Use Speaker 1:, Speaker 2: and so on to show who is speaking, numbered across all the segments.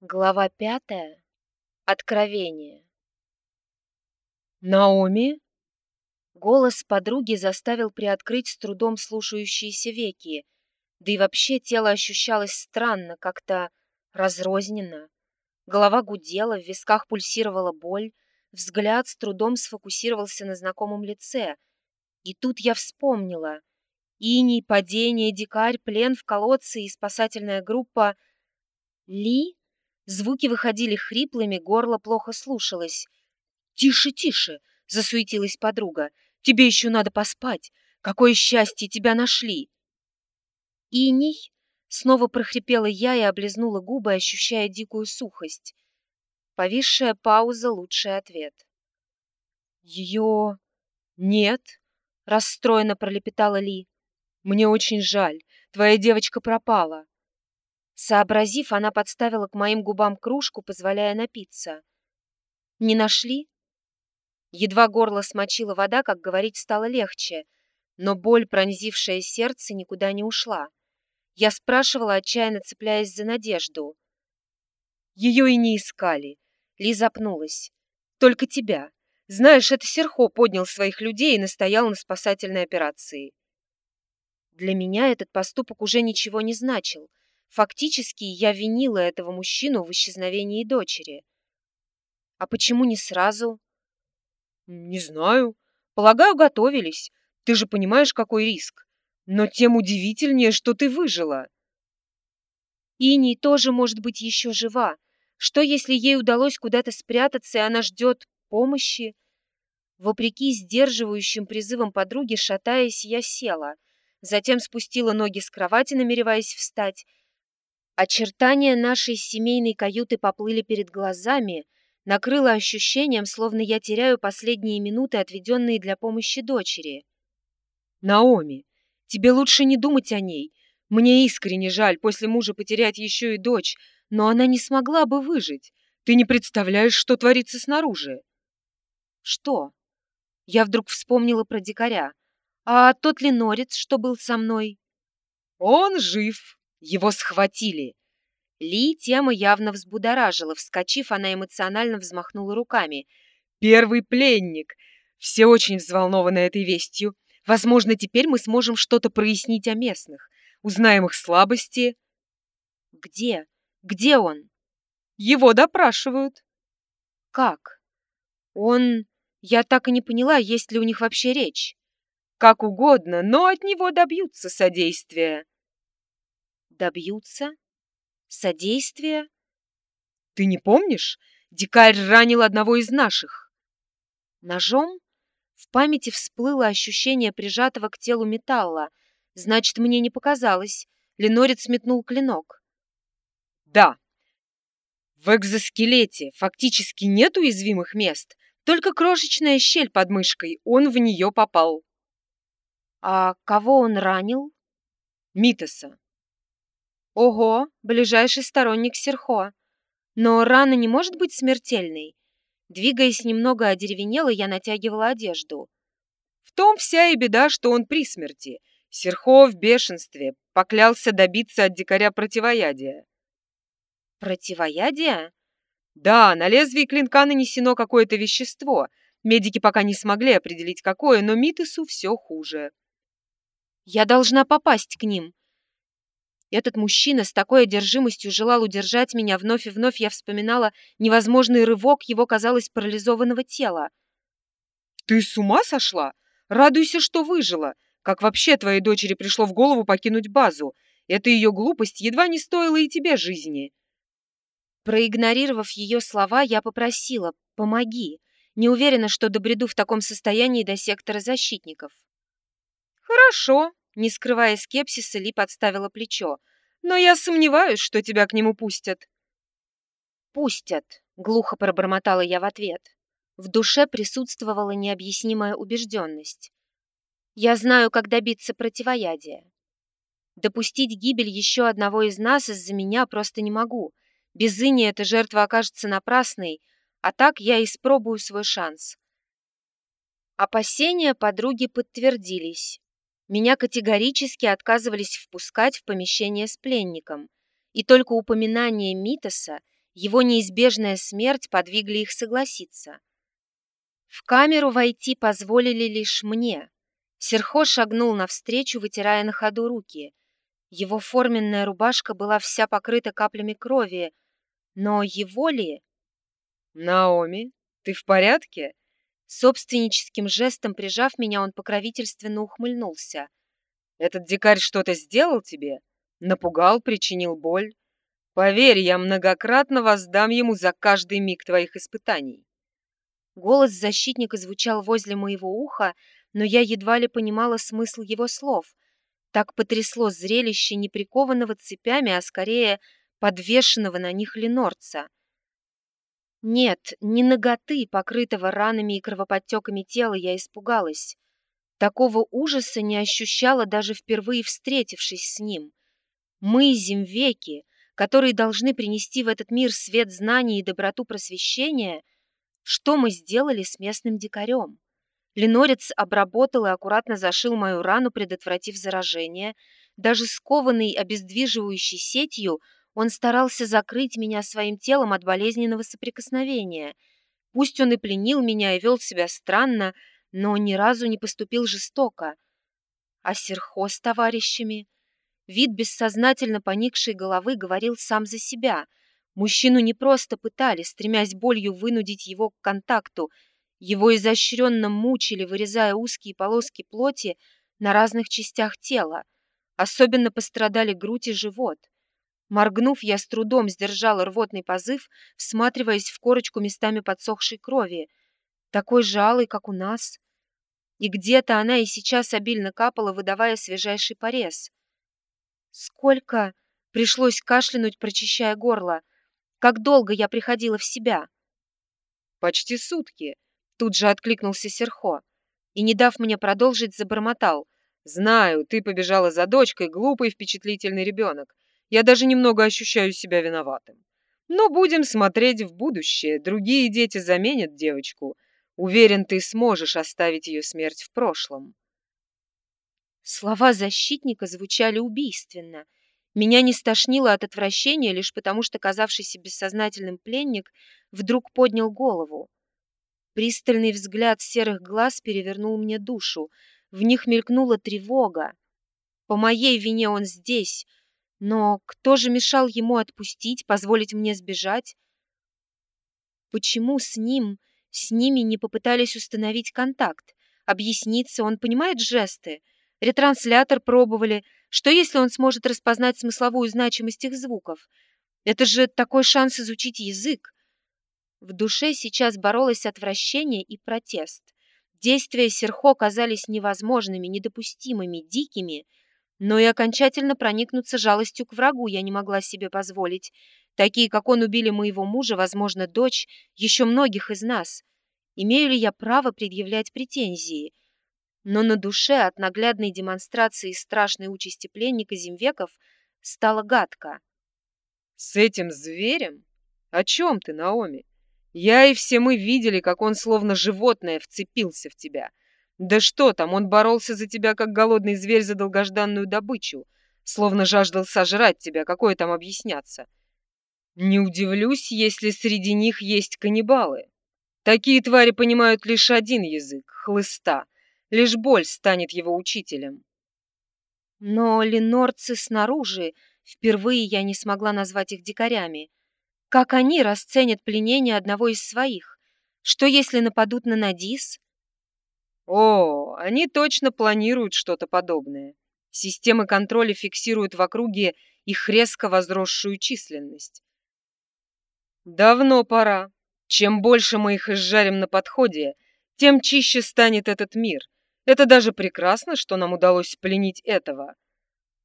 Speaker 1: Глава пятая. Откровение.
Speaker 2: «Наоми?»
Speaker 1: Голос подруги заставил приоткрыть с трудом слушающиеся веки, да и вообще тело ощущалось странно, как-то разрозненно. Голова гудела, в висках пульсировала боль, взгляд с трудом сфокусировался на знакомом лице. И тут я вспомнила. Иней, падение, дикарь, плен в колодце и спасательная группа. Ли? Звуки выходили хриплыми, горло плохо слушалось.
Speaker 2: «Тише, тише!» — засуетилась подруга. «Тебе еще надо поспать! Какое счастье тебя нашли!»
Speaker 1: «Иней?» — снова прохрипела я и облизнула губы, ощущая дикую сухость. Повисшая пауза — лучший ответ.
Speaker 2: «Ее... нет!» — расстроенно пролепетала Ли. «Мне очень жаль. Твоя девочка пропала.
Speaker 1: Сообразив, она подставила к моим губам кружку, позволяя напиться. «Не нашли?» Едва горло смочила вода, как говорить стало легче, но боль, пронзившая сердце, никуда не ушла. Я спрашивала, отчаянно цепляясь за надежду.
Speaker 2: «Ее и не искали», — Ли запнулась. «Только тебя. Знаешь, это Серхо поднял своих людей и настоял на спасательной операции».
Speaker 1: Для меня этот поступок уже ничего не значил. Фактически я винила этого мужчину в исчезновении дочери. А почему не сразу?
Speaker 2: Не знаю. Полагаю, готовились. Ты же понимаешь, какой риск. Но тем удивительнее, что ты выжила.
Speaker 1: Иней тоже может быть еще жива. Что, если ей удалось куда-то спрятаться, и она ждет помощи? Вопреки сдерживающим призывам подруги, шатаясь, я села. Затем спустила ноги с кровати, намереваясь встать, Очертания нашей семейной каюты поплыли перед глазами, накрыло ощущением, словно я теряю последние минуты, отведенные для помощи дочери.
Speaker 2: «Наоми, тебе лучше не думать о ней. Мне искренне жаль после мужа потерять еще и дочь, но она не смогла бы выжить. Ты не представляешь, что творится снаружи».
Speaker 1: «Что?» Я вдруг вспомнила про дикаря. «А тот ли норец, что был со мной?»
Speaker 2: «Он жив», его схватили.
Speaker 1: Ли тема явно взбудоражила. Вскочив, она эмоционально взмахнула руками.
Speaker 2: «Первый пленник! Все очень взволнованы этой вестью. Возможно, теперь мы сможем что-то прояснить о местных. Узнаем их слабости».
Speaker 1: «Где? Где он?»
Speaker 2: «Его допрашивают».
Speaker 1: «Как? Он... Я так и не поняла, есть ли у них вообще речь».
Speaker 2: «Как угодно, но от него добьются содействия».
Speaker 1: Добьются? Содействия?
Speaker 2: Ты не помнишь? Дикарь ранил одного из наших.
Speaker 1: Ножом? В памяти всплыло ощущение прижатого к телу металла. Значит, мне не показалось. Ленорец метнул клинок.
Speaker 2: Да. В экзоскелете фактически нет уязвимых мест, только крошечная щель под мышкой, он в нее попал.
Speaker 1: А кого он ранил?
Speaker 2: Митоса.
Speaker 1: Ого, ближайший сторонник Серхо. Но рана не может быть смертельной. Двигаясь немного одеревенело, я натягивала одежду.
Speaker 2: В том вся и беда, что он при смерти. Серхо в бешенстве, поклялся добиться от дикаря противоядия.
Speaker 1: Противоядие?
Speaker 2: Да, на лезвие клинка нанесено какое-то вещество. Медики пока не смогли определить, какое, но Митесу все хуже.
Speaker 1: Я должна попасть к ним. Этот мужчина с такой одержимостью желал удержать меня, вновь и вновь я вспоминала невозможный рывок его, казалось, парализованного тела.
Speaker 2: «Ты с ума сошла? Радуйся, что выжила! Как вообще твоей дочери пришло в голову покинуть базу? Эта ее глупость едва не стоила и тебе жизни!»
Speaker 1: Проигнорировав ее слова, я попросила «помоги». Не уверена, что добреду в таком состоянии до сектора защитников.
Speaker 2: «Хорошо», не скрывая скепсиса, Ли подставила плечо. «Но я сомневаюсь, что тебя к нему пустят».
Speaker 1: «Пустят», — глухо пробормотала я в ответ. В душе присутствовала необъяснимая убежденность. «Я знаю, как добиться противоядия. Допустить гибель еще одного из нас из-за меня просто не могу. Без Ини эта жертва окажется напрасной, а так я испробую свой шанс». Опасения подруги подтвердились. Меня категорически отказывались впускать в помещение с пленником, и только упоминание Митоса Его неизбежная смерть подвигли их согласиться. В камеру войти позволили лишь мне. Серхо шагнул навстречу, вытирая на ходу руки. Его форменная рубашка была вся покрыта каплями крови, но его ли...
Speaker 2: «Наоми, ты в порядке?»
Speaker 1: Собственническим жестом прижав меня, он покровительственно ухмыльнулся.
Speaker 2: «Этот дикарь что-то сделал тебе? Напугал, причинил боль? Поверь, я многократно воздам ему за каждый миг твоих испытаний».
Speaker 1: Голос защитника звучал возле моего уха, но я едва ли понимала смысл его слов. Так потрясло зрелище не прикованного цепями, а скорее подвешенного на них ленорца. Нет, не ноготы, покрытого ранами и кровоподтеками тела, я испугалась. Такого ужаса не ощущала даже впервые встретившись с ним. Мы, земвеки, которые должны принести в этот мир свет знаний и доброту просвещения — что мы сделали с местным дикарем? Ленорец обработал и аккуратно зашил мою рану, предотвратив заражение. Даже скованный обездвиживающей сетью, он старался закрыть меня своим телом от болезненного соприкосновения. Пусть он и пленил меня и вел себя странно, но ни разу не поступил жестоко. А Серхо с товарищами? Вид бессознательно поникшей головы говорил сам за себя — Мужчину не просто пытали, стремясь болью вынудить его к контакту. Его изощренно мучили, вырезая узкие полоски плоти на разных частях тела. Особенно пострадали грудь и живот. Моргнув, я с трудом сдержала рвотный позыв, всматриваясь в корочку местами подсохшей крови. Такой же алый, как у нас. И где-то она и сейчас обильно капала, выдавая свежайший порез. Сколько пришлось кашлянуть, прочищая горло. Как долго я приходила в себя?»
Speaker 2: «Почти сутки», — тут же откликнулся Серхо. И, не дав мне продолжить, забормотал. «Знаю, ты побежала за дочкой, глупый впечатлительный ребенок. Я даже немного ощущаю себя виноватым. Но будем смотреть в будущее. Другие дети заменят девочку. Уверен, ты сможешь оставить ее смерть в прошлом».
Speaker 1: Слова защитника звучали убийственно — меня не стошнило от отвращения, лишь потому что казавшийся бессознательным пленник вдруг поднял голову. Пристальный взгляд серых глаз перевернул мне душу. В них мелькнула тревога. По моей вине он здесь, но кто же мешал ему отпустить, позволить мне сбежать? Почему с ним, с ними не попытались установить контакт? Объясниться, он понимает жесты? Ретранслятор пробовали, что если он сможет распознать смысловую значимость их звуков? Это же такой шанс изучить язык. В душе сейчас боролось отвращение и протест. Действия Серхо казались невозможными, недопустимыми, дикими, но и окончательно проникнуться жалостью к врагу я не могла себе позволить. Такие, как он, убили моего мужа, возможно, дочь, еще многих из нас. Имею ли я право предъявлять претензии? но на душе от наглядной демонстрации страшной участи пленника Зимвеков стало гадко.
Speaker 2: «С этим зверем? О чем ты, Наоми? Я и все мы видели, как он словно животное вцепился в тебя. Да что там, он боролся за тебя, как голодный зверь за долгожданную добычу, словно жаждал сожрать тебя, какое там объясняться. Не удивлюсь, если среди них есть каннибалы. Такие твари понимают лишь один язык — хлыста — Лишь боль станет его учителем.
Speaker 1: Но ленорцы снаружи, впервые я не смогла назвать их дикарями. Как они расценят пленение одного из своих? Что если нападут на Надис?
Speaker 2: О, они точно планируют что-то подобное. Системы контроля фиксируют в округе их резко возросшую численность. Давно пора. Чем больше мы их изжарим на подходе, тем чище станет этот мир — это даже прекрасно, что нам удалось пленить этого.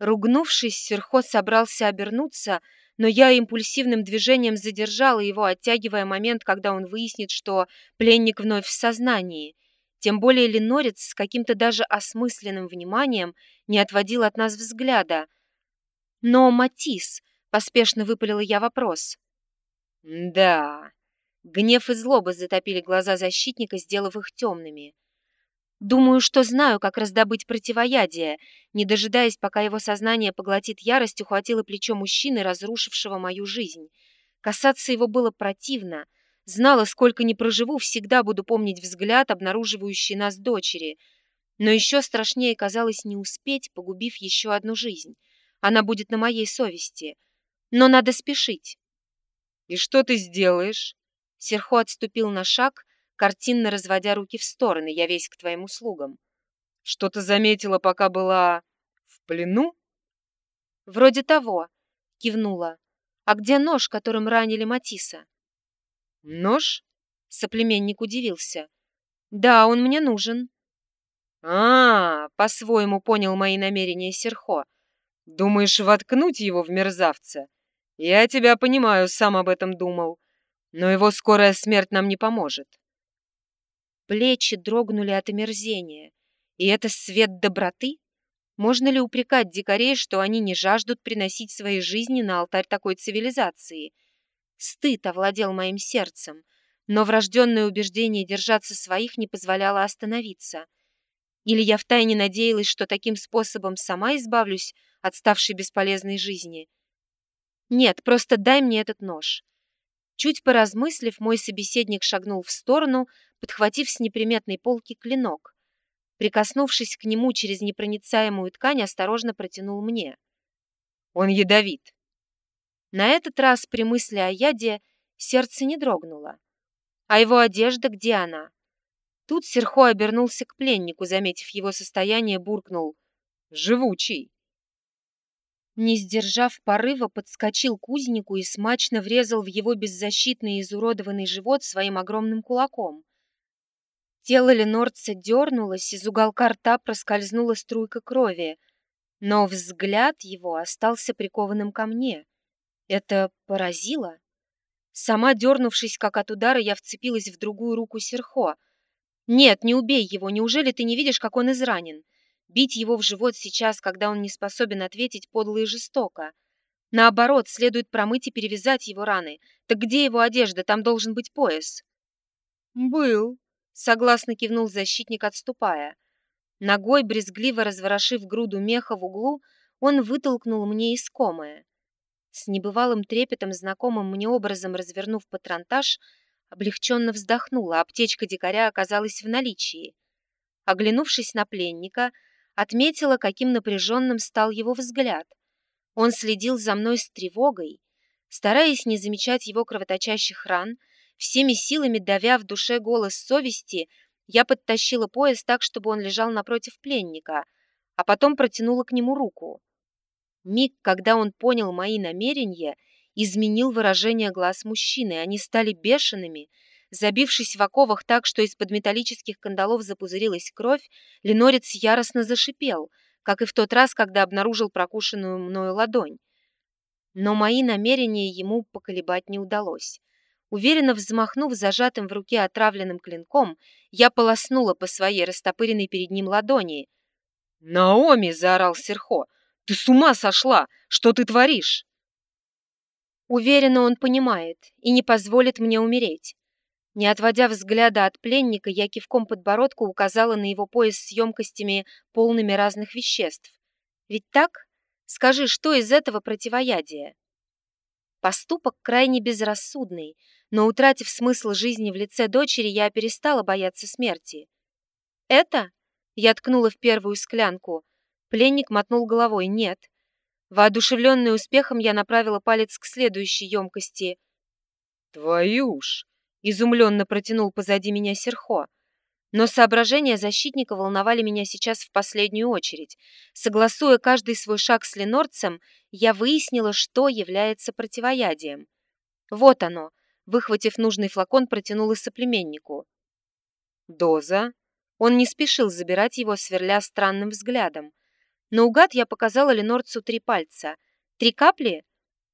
Speaker 1: Ругнувшись, Серхо собрался обернуться, но я импульсивным движением задержала его, оттягивая момент, когда он выяснит, что пленник вновь в сознании. Тем более Ленорец с каким-то даже осмысленным вниманием не отводил от нас взгляда. «Но Матис», — поспешно выпалила я вопрос.
Speaker 2: «Да».
Speaker 1: Гнев и злоба затопили глаза защитника, сделав их темными. Думаю, что знаю, как раздобыть противоядие. Не дожидаясь, пока его сознание поглотит ярость, ухватила плечо мужчины, разрушившего мою жизнь. Касаться его было противно. Знала, сколько не проживу, всегда буду помнить взгляд, обнаруживающий нас дочери. Но еще страшнее казалось не успеть, погубив еще одну жизнь. Она будет на моей совести. Но надо спешить.
Speaker 2: «И что ты сделаешь?»
Speaker 1: Серхо отступил на шаг, картинно разводя руки в стороны. «Я весь к твоим услугам».
Speaker 2: «Что-то заметила, пока была в плену?»
Speaker 1: «Вроде того», — кивнула. «А где нож, которым ранили Матиса?»
Speaker 2: «Нож?»
Speaker 1: — соплеменник удивился. «Да, он мне нужен».
Speaker 2: А, по-своему понял мои намерения Серхо. Думаешь, воткнуть его в мерзавца? Я тебя понимаю, сам об этом думал. Но его скорая смерть нам не поможет.
Speaker 1: Плечи дрогнули от омерзения. И это свет доброты? Можно ли упрекать дикарей, что они не жаждут приносить свои жизни на алтарь такой цивилизации? Стыд овладел моим сердцем, но врожденное убеждение держаться своих не позволяло остановиться. Или я втайне надеялась, что таким способом сама избавлюсь от ставшей бесполезной жизни. Нет, просто дай мне этот нож. Чуть поразмыслив, мой собеседник шагнул в сторону, подхватив с неприметной полки клинок. Прикоснувшись к нему через непроницаемую ткань, осторожно протянул мне.
Speaker 2: «Он ядовит».
Speaker 1: На этот раз при мысли о яде сердце не дрогнуло. А его одежда, где она? Тут Серхо обернулся к пленнику, заметив его состояние, буркнул.
Speaker 2: «Живучий».
Speaker 1: Не сдержав порыва, подскочил к узнику и смачно врезал в его беззащитный и изуродованный живот своим огромным кулаком. Тело Ленорца дернулось, из уголка рта проскользнула струйка крови, но взгляд его остался прикованным ко мне. Это поразило. Сама дернувшись, как от удара, я вцепилась в другую руку Серхо. «Нет, не убей его, неужели ты не видишь, как он изранен? Бить его в живот сейчас, когда он не способен ответить, подло и жестоко. Наоборот, следует промыть и перевязать его раны. Так где его одежда? Там должен быть пояс».
Speaker 2: «Был»,
Speaker 1: Согласно кивнул защитник, отступая. Ногой, брезгливо разворошив груду меха в углу, он вытолкнул мне искомое. С небывалым трепетом, знакомым мне образом развернув патронтаж, облегченно вздохнула, аптечка дикаря оказалась в наличии. Оглянувшись на пленника, отметила, каким напряженным стал его взгляд. Он следил за мной с тревогой, стараясь не замечать его кровоточащих ран, Всеми силами давя в душе голос совести, я подтащила пояс так, чтобы он лежал напротив пленника, а потом протянула к нему руку. Миг, когда он понял мои намерения, изменил выражение глаз мужчины, они стали бешеными. Забившись в оковах так, что из-под металлических кандалов запузырилась кровь, Ленорец яростно зашипел, как и в тот раз, когда обнаружил прокушенную мною ладонь. Но мои намерения ему поколебать не удалось. Уверенно взмахнув зажатым в руке отравленным клинком, я полоснула по своей растопыренной перед ним ладони.
Speaker 2: «Наоми!» — заорал Серхо. «Ты с ума сошла! Что ты творишь?»
Speaker 1: Уверенно он понимает и не позволит мне умереть. Не отводя взгляда от пленника, я кивком подбородку указала на его пояс с емкостями, полными разных веществ. Ведь так? Скажи, что из этого противоядие? Поступок крайне безрассудный, но, утратив смысл жизни в лице дочери, я перестала бояться смерти. «Это?» — я ткнула в первую склянку. Пленник мотнул головой. «Нет». Воодушевленный успехом, я направила палец к следующей емкости.
Speaker 2: «Твою ж!»
Speaker 1: — изумленно протянул позади меня Серхо. Но соображения защитника волновали меня сейчас в последнюю очередь. Согласуя каждый свой шаг с ленорцем, я выяснила, что является противоядием. Вот оно, Выхватив нужный флакон, протянула соплеменнику. «Доза?» Он не спешил забирать его, сверля странным взглядом. Наугад я показала Ленорцу три пальца. «Три капли?»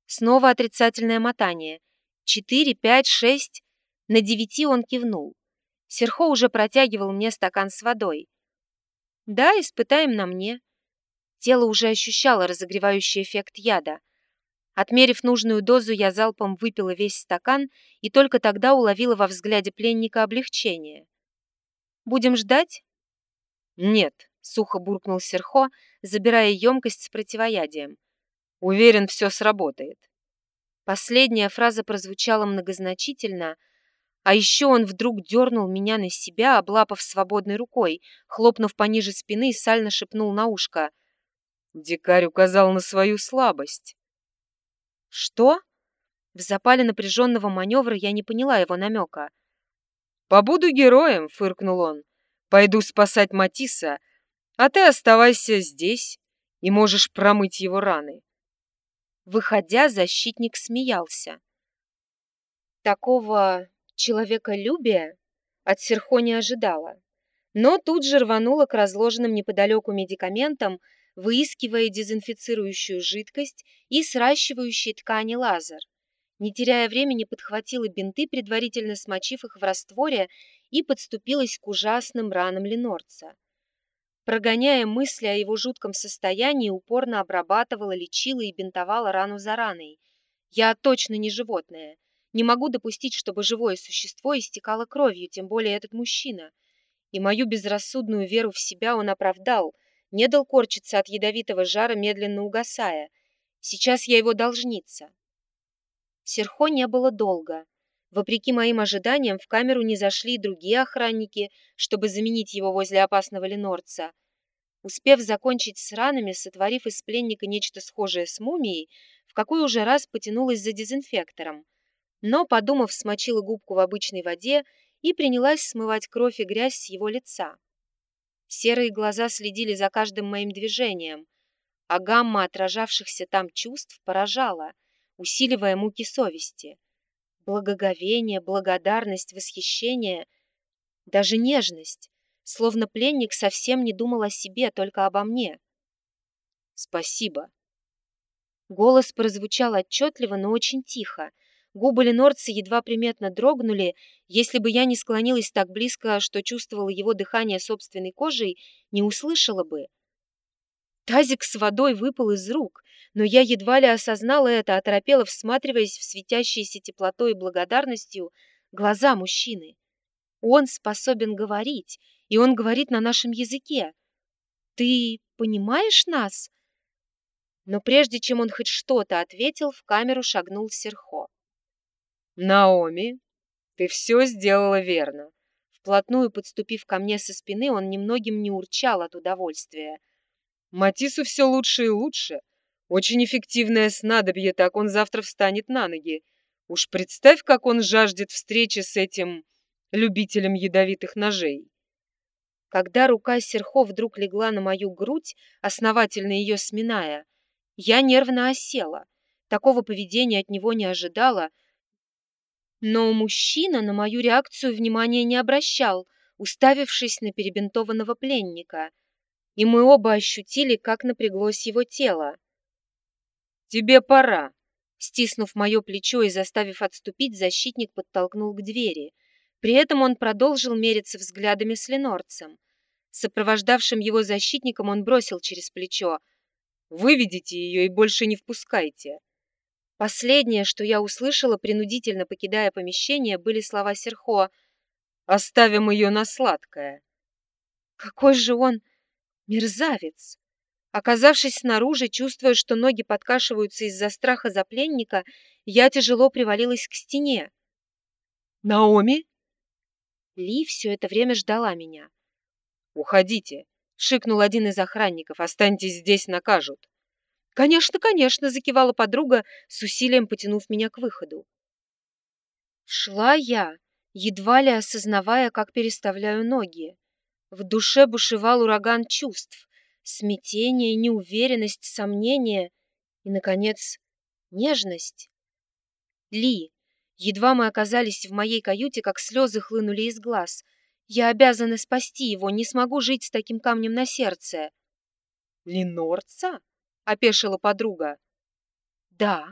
Speaker 1: Снова отрицательное мотание. «Четыре, пять, шесть...» На девяти он кивнул. Серхо уже протягивал мне стакан с водой. «Да, испытаем на мне». Тело уже ощущало разогревающий эффект яда. Отмерив нужную дозу, я залпом выпила весь стакан и только тогда уловила во взгляде пленника облегчение. «Будем ждать?»
Speaker 2: «Нет», — сухо буркнул Серхо, забирая емкость с противоядием. «Уверен, все сработает».
Speaker 1: Последняя фраза прозвучала многозначительно, а еще он вдруг дернул меня на себя, облапав свободной рукой, хлопнув пониже спины, сально шепнул на ушко.
Speaker 2: Дикарь указал на свою слабость.
Speaker 1: «Что?» В запале напряженного маневра я не поняла его намека.
Speaker 2: «Побуду героем», — фыркнул он. «Пойду спасать Матисса, а ты оставайся здесь и можешь промыть его раны».
Speaker 1: Выходя, защитник смеялся. Такого человеколюбия от Серхо не ожидала, но тут же рванула к разложенным неподалеку медикаментам, выискивая дезинфицирующую жидкость и сращивающие ткани лазер. Не теряя времени, подхватила бинты, предварительно смочив их в растворе, и подступилась к ужасным ранам Ленорца. Прогоняя мысли о его жутком состоянии, упорно обрабатывала, лечила и бинтовала рану за раной. Я точно не животное. Не могу допустить, чтобы живое существо истекало кровью, тем более этот мужчина. И мою безрассудную веру в себя он оправдал, не дал корчиться от ядовитого жара, медленно угасая. Сейчас я его должница. Серхо не было долго. Вопреки моим ожиданиям, в камеру не зашли и другие охранники, чтобы заменить его возле опасного ленорца. Успев закончить с ранами, сотворив из пленника нечто схожее с мумией, в какой уже раз потянулась за дезинфектором. Но, подумав, смочила губку в обычной воде и принялась смывать кровь и грязь с его лица. Серые глаза следили за каждым моим движением, а гамма отражавшихся там чувств поражала, усиливая муки совести благоговение, благодарность, восхищение, даже нежность, словно пленник совсем не думал о себе, только обо мне. «Спасибо». Голос прозвучал отчетливо, но очень тихо. Губы Ленорца едва приметно дрогнули. Если бы я не склонилась так близко, что чувствовала его дыхание собственной кожей, не услышала бы. Тазик с водой выпал из рук, но я едва ли осознала это, оторопела, всматриваясь в светящиеся теплотой и благодарностью глаза мужчины. Он способен говорить, и он говорит на нашем языке. «Ты понимаешь нас?» Но прежде чем он хоть что-то ответил, в камеру шагнул Серхо.
Speaker 2: «Наоми, ты все сделала верно».
Speaker 1: Вплотную подступив ко мне со спины, он немногим не урчал от удовольствия –
Speaker 2: Матису все лучше и лучше. Очень эффективное снадобье, так он завтра встанет на ноги. Уж представь, как он жаждет встречи с этим любителем ядовитых ножей.
Speaker 1: Когда рука Серхо вдруг легла на мою грудь, основательно ее сминая, я нервно осела. Такого поведения от него не ожидала, но мужчина на мою реакцию внимания не обращал, уставившись на перебинтованного пленника — и мы оба ощутили, как напряглось его тело.
Speaker 2: «Тебе пора!»
Speaker 1: Стиснув мое плечо и заставив отступить, защитник подтолкнул к двери. При этом он продолжил мериться взглядами с ленорцем. Сопровождавшим его защитником он бросил через плечо.
Speaker 2: «Выведите ее и больше не впускайте!»
Speaker 1: Последнее, что я услышала, принудительно покидая помещение, были слова Серхо.
Speaker 2: «Оставим ее на сладкое!»
Speaker 1: «Какой же он...» Мерзавец! Оказавшись снаружи, чувствуя, что ноги подкашиваются из-за страха за пленника, я тяжело привалилась к стене.
Speaker 2: «Наоми?»
Speaker 1: Ли все это время ждала меня.
Speaker 2: «Уходите!» — шикнул один из охранников. «Останьтесь здесь, накажут!»
Speaker 1: «Конечно, конечно!» — закивала подруга, с усилием потянув меня к выходу. Шла я, едва ли осознавая, как переставляю ноги. В душе бушевал ураган чувств, смятение, неуверенность, сомнение и, наконец, нежность. Ли, едва мы оказались в моей каюте, как слезы хлынули из глаз. Я обязана спасти его, не смогу жить с таким камнем на сердце.
Speaker 2: «Ленорца?» — опешила подруга.
Speaker 1: «Да»,